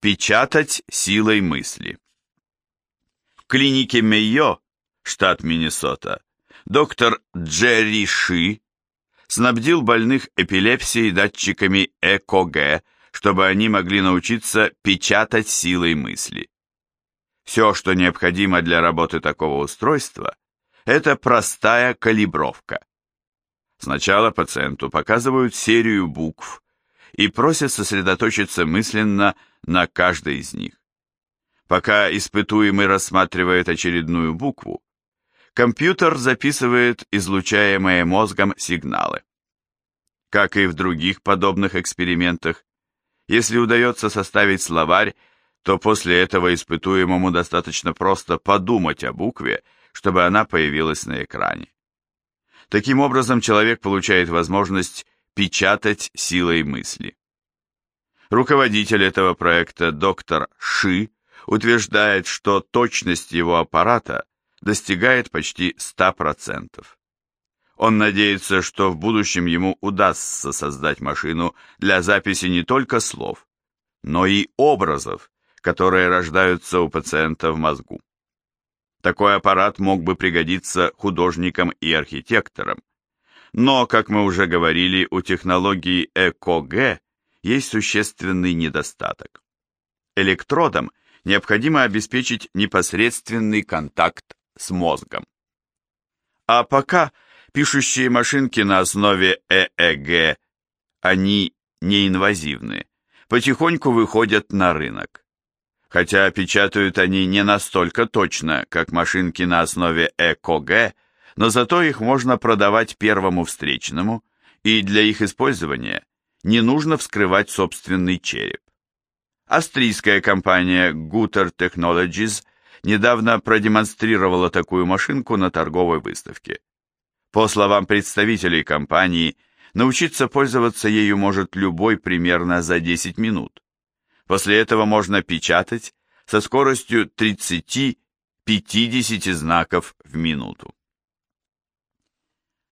Печатать силой мысли. В клинике Мейо, штат Миннесота, доктор Джерри Ши снабдил больных эпилепсией датчиками ЭКГ, чтобы они могли научиться печатать силой мысли. Все, что необходимо для работы такого устройства, это простая калибровка. Сначала пациенту показывают серию букв и просят сосредоточиться мысленно на каждой из них. Пока испытуемый рассматривает очередную букву, компьютер записывает излучаемые мозгом сигналы. Как и в других подобных экспериментах, если удается составить словарь, то после этого испытуемому достаточно просто подумать о букве, чтобы она появилась на экране. Таким образом, человек получает возможность печатать силой мысли. Руководитель этого проекта, доктор Ши, утверждает, что точность его аппарата достигает почти 100%. Он надеется, что в будущем ему удастся создать машину для записи не только слов, но и образов, которые рождаются у пациента в мозгу. Такой аппарат мог бы пригодиться художникам и архитекторам. Но, как мы уже говорили, у технологии ЭКГ есть существенный недостаток. Электродам необходимо обеспечить непосредственный контакт с мозгом. А пока пишущие машинки на основе ЭЭГ, они неинвазивны, потихоньку выходят на рынок хотя печатают они не настолько точно, как машинки на основе ЭКГ, но зато их можно продавать первому встречному, и для их использования не нужно вскрывать собственный череп. Австрийская компания Guter Technologies недавно продемонстрировала такую машинку на торговой выставке. По словам представителей компании, научиться пользоваться ею может любой примерно за 10 минут. После этого можно печатать со скоростью 30-50 знаков в минуту.